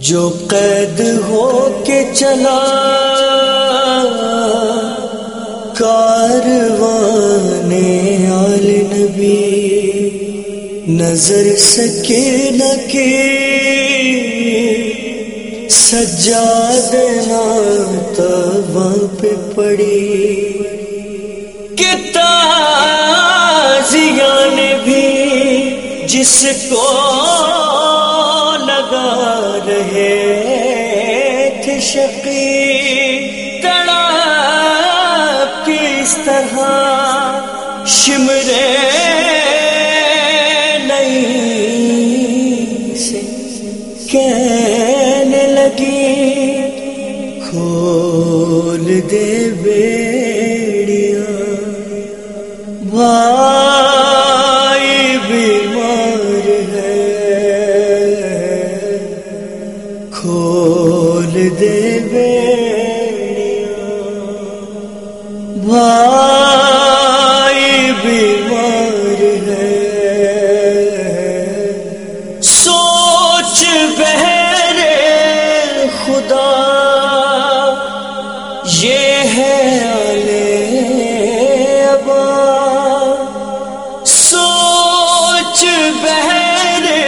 جو قید ہو کے چلا کاروانے آل نبی، نظر سکے نہ کے، سجاد وہاں پہ پڑی۔ کتازیاں نے بھی جس کو شقی تڑا کس طرح شمرے نہیں سے کہنے لگی کھول دے بیڑیاں بھائی سوچ بہرے خدا، یہ ہے آلے ابا۔ سوچ بہرے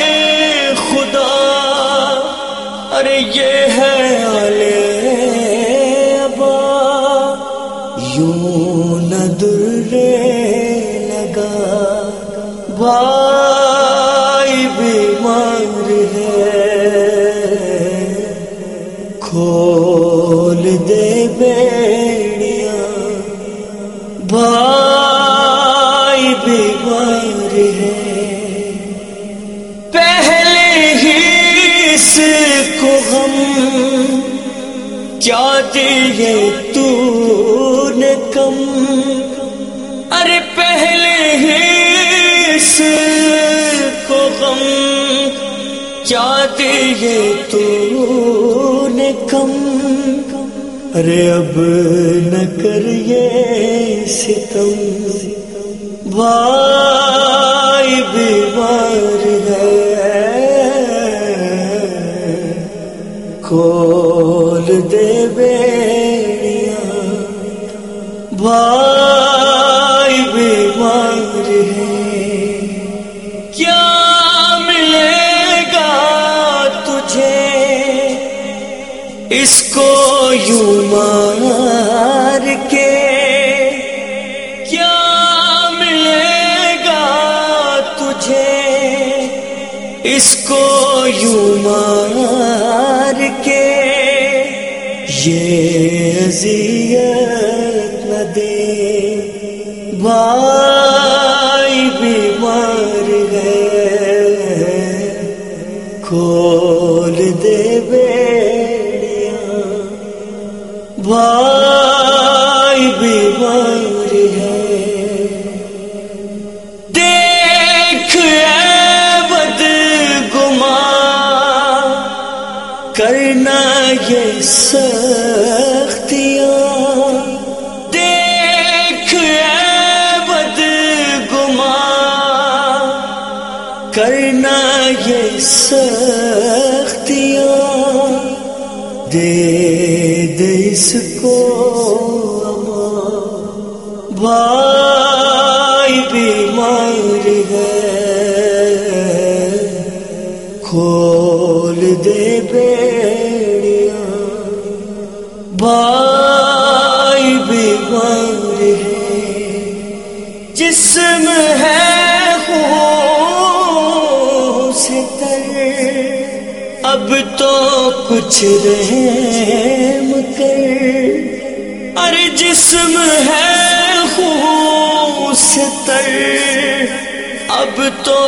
خدا، ارے یہ ہے آلے ابا۔ یوں نہ درے کھول دے بیڑیاں۔ بھائی بیمار ہے۔ پہلے ہی اس کو ہم کیا دیے تو نے کم۔ ارے پہلے ہی اس کو غم کیا دیے تو نے کم۔ ارے اب نہ کر یہ ستم۔ بھائی بیمار ہے۔ کھول دے بے۔ اس کو یوں مار کے کیا ملے گا تجھے؟ اس کو یوں مار کے یہ اذیت نہ دے۔ بھائی بیمار ہے کھول یہ سختیاں۔ دیکھ اے بد گما کرنا یہ سختیاں۔ دے دے اس کو بھائی بیمار ہے۔ کھول بھائی بیمار ہے۔ جسم ہے خون سے اب تو کچھ رحم کر۔ ارے جسم ہے خون سے اب تو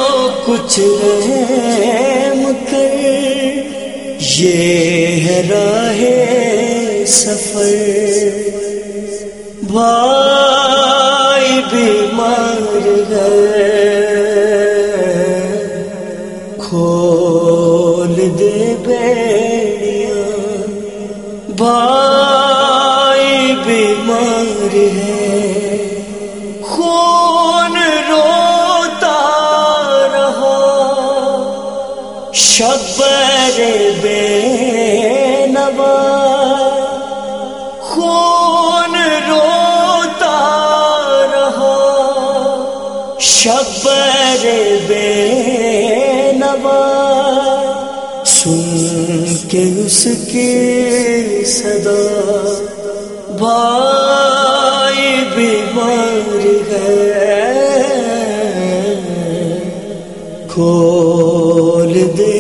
کچھ رحم کر۔ یہ ہے راہ سفر، بھائی بیمار ہے۔ کھول دے بیڑیاں، بھائی بیمار ہے۔ خون روتا رہا شبر بے شبر بے نوا سن کے اس کی صدا۔ بھائی بیمار ہے۔ کھول دے۔